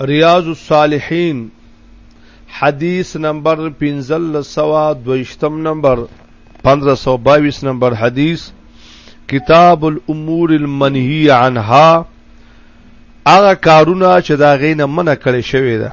ریاض الصالحین حدیث نمبر 1522 نمبر 1522 نمبر حدیث کتاب الامور المنهی عنها هغه کارونه چې دا غینه منع کړی شوی ده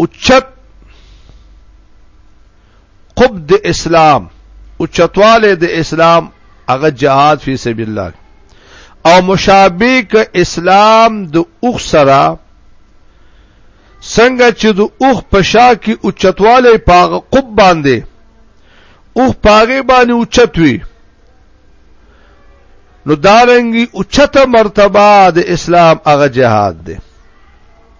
اوچت قب د اسلام اوچتواله د اسلام هغه جهاد فی سبیل الله او مشابه ک اسلام د اوخ سره څنګه چې د اوخ په شا کې اوچتواله پاغه قب باندې اوخ پاغه باندې اوچتوي نو دارنګي اوچته مرتبه د اسلام هغه جهاد دی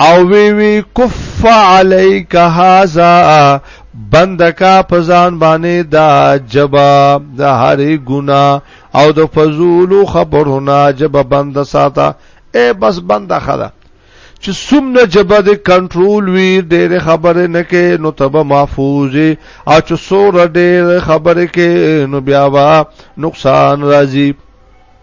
او وی وی کف علیک هاذا بندکا پزان باندې دا جبا د هری ګنا او د فزول خبرونه جبا بند ساته اے بس بند خدا چې سمنه جبا د کنټرول وی ډېر خبره نه کې نو تب محفوظ او چې سور ډېر خبره کې نو بیا وا نقصان راځي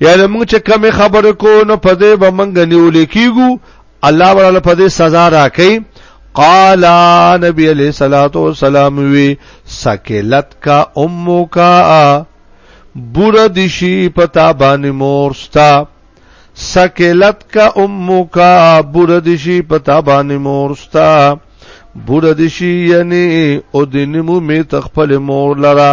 یعنی موږ چې کمی خبر کو نو په دې به موږ نیول کیږو الله ولا په دې سزا راکې قال نبی علیہ الصلوۃ والسلام وی سکلت کا امو کا بور دشی پتا باندې مورستا سکلت کا امو کا بور دشی پتا باندې مورستا بور دشی یعنی او دینمو می تخپل مور لرا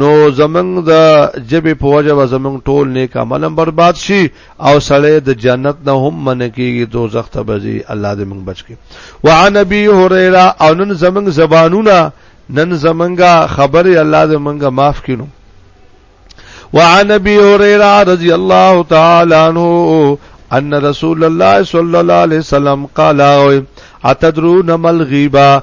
نو زمنګ د جبې په وجه به زمنګ ټول نیک عمل برباد شي او سړی د جنت نه هم من کیږي دوزخ ته بځي الله دې موږ بچ کړي وعن ابي هريره او نن زمنګ زبانونه نن زمنګا خبره الله دې موږ معاف کړي وعن ابي هريره رضي الله تعالى عنه ان رسول الله صلى الله عليه وسلم قال اتدرون ما الغيبه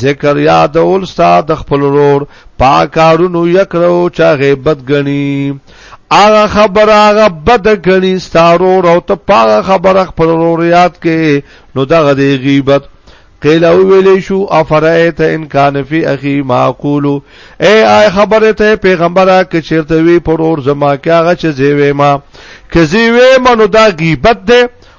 ذکر یادول ستا د خپل ورور پاکارونو یکرو چا غیبت غنی هغه خبر هغه بد غنی ستارو او ته پاغه خبر خپل ورور یاد کې نو دغه دی غیبت قیل او ویلی شو افرایت ان کان فی اخی معقول اے آی خبره ته پیغمبره ک چیرته وی پرور زما کاغه چې زیوی ما ک زیوی منو دا غیبت ده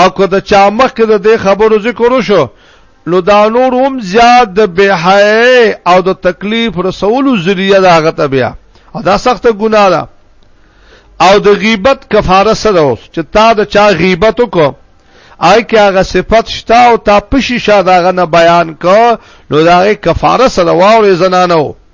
او که د چا مخ کې د دې خبرو ذکر وشو نو دا نور هم زیات د بهای او د تکلیف رسولو ذریعہ دا غته بیا او دا سخته ګناه ده او د غیبت کفاره سره اوس چې تا د چا غیبت وکړ آی که هغه صفت شتا او تا پشي شاده غنه بیان کو نو دا کفاره سره واورې زنانو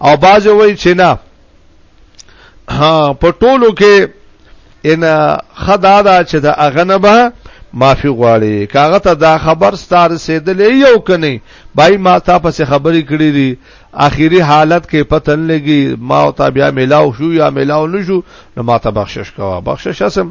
او باز وای چې نه په ټولو کې ان خدا دا چې د اغنبه معافي غواړي کاغه ته دا خبر ستار رسیدلې یو کني بای ما تا پس خبرې کړې دي اخیری حالت کې پتن لګي ما او تا بیا ملاو شو یا ملاو نشو نو ما ته بخشش کوا بخشش اسم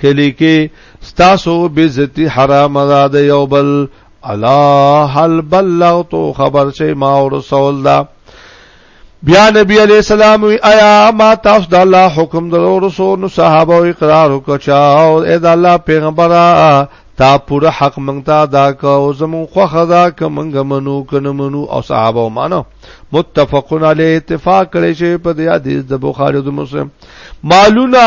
کلی کې ستاسو بیزتی حرام ده د یو بل الا هل بلغتو خبر شي ما او رسول دا بیا نبی علیہ السلام وی آیا ما تاسو د الله حکم درو رسول نو صحابه اقرار وکچا او اې د الله پیغمبره تا پوره حق منتا دا کو او زمو خوخه دا ک منګ منو کنه منو او صحابه مانو متفقن علی اتفاق کړي شی په دې حدیث د بخاری او مسلم مالونا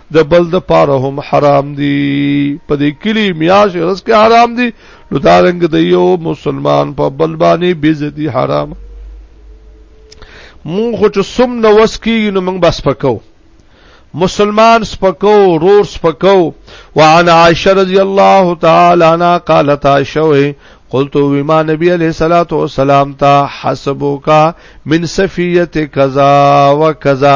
د بل د پاره هم حرام دي په دې کلی میاش رس کې حرام دي نو دا رنګ د یو مسلمان په بل باندې بیزتی حرام مون خو چې سم نو وس کیږي نو موږ بس پکاو مسلمان سپکو رور سپکو وعن عائشة رضی اللہ تعالی عنہ قالت عائشوه قلت وما نبی علیہ الصلوۃ والسلام تا حسبک من صفیت کذا وکذا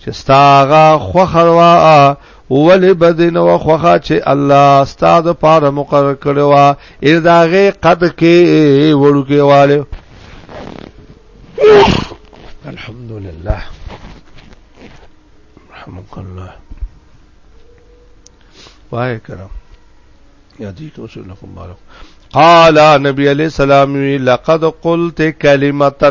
چې ستاغه خوخروا ولی بدین و خوخه چې الله استاد پاره مقرر کړو اې داغه قد کې وړوکې والو الحمدلله رحمك الله وای کرم یادی تو رسول الله مبارک قال نبی علیہ السلام لقد قلت کلمتا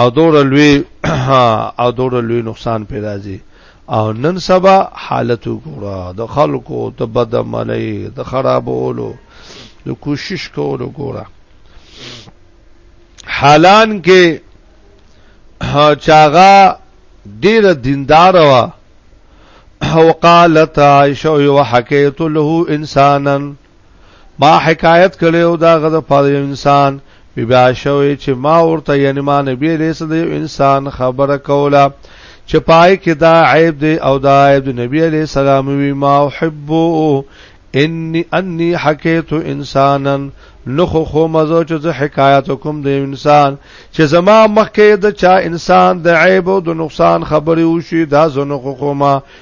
او دور لوی او دور لوی نقصان پی راځي او نن سبا حالت وګوره د خلکو د بدمنۍ د خرابولو د کوشش کولو ګوره حالان کې چاغا ډیر دیندار وا وقالت عائشه یو حکیت له انسانن ما حکایت کړو دا غد پر یو انسان بیا شوې چې ما ورته یعنی ما نبی له سره یو انسان خبره کوله چې پای کې دا عیب دی او دا عیب دی نبی علیہ السلام وی ما احب انی انی حکیت انسانا نخ خو مزو چې زه حکایت کوم د انسان چې زما مخکې د چا انسان د عیب او د نقصان خبرې وشي دا زنه خو ما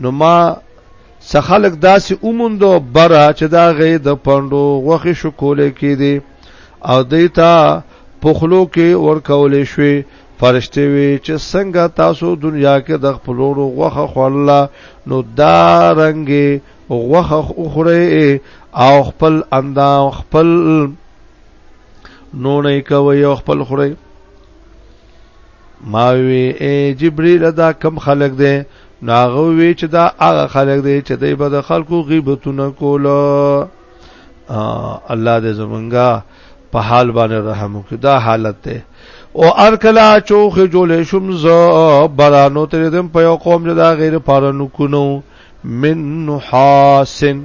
نو ما څه خلک داسې اوموندو برا چې دا غي د پندو غوخي شکولې کې دي او دیتا پخلو کې ورکولې شوي فرشته وی چې څنګه تاسو دنیا کې د خپلورو غوخه خوړله نو دا رنګي غوخه خوره او خپل اندام خپل نو نه کوي خپل خوره ما وی اے جبرئیل دا کم خلق دی ناغه وی چې دا هغه خلق دی چې دای په خلکو غیبتونه کول الله دې زمونږه په حال باندې رحم وکړي دا حالت ته او ارکلا چوخ جولې شم ز برانو تر دې په یو قوم چې دا غیر پاره نکونو من نحاسن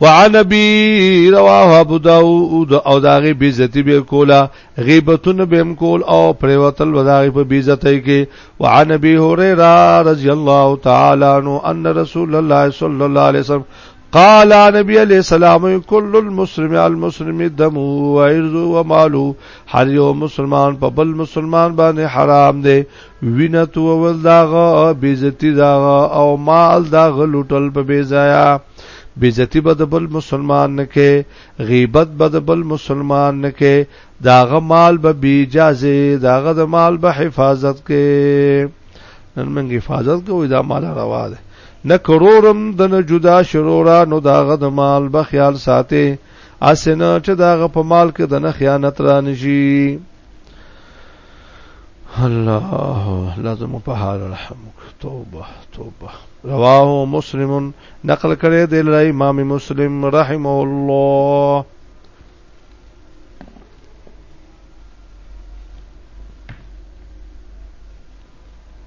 وعن ابي رواه ابو داود او داغه بیزتی به کولا غیبتون بهم کول او پریوتل وداغه په بیزتی کې وعن ابي هريره رضی الله تعالی عنه ان رسول الله صلی الله علیه وسلم قال نبی علیہ السلام کل المسلم المسلم دم و عرض و مالو هر یو مسلمان په بل مسلمان باندې حرام دی وینه توول داغه بیزتی داغه او مال داغه لوټل په بیزایا بیزتی به د بل مسلمان نه کې غیبت به د بل مسلمان نه کې داغه مال به بی اجازه داغه د مال به حفاظت کې نن موږ حفاظت کوو دا مال روا ده نه کرورم د نه جدا شرورا نو داغه د مال به خیال ساتي اسنه چې داغه په مال کې د نه خیانت را نشي الله لازم په حال رحمک توبه توبه رواه مسلم نقل کړی دی له امام مسلم رحمه الله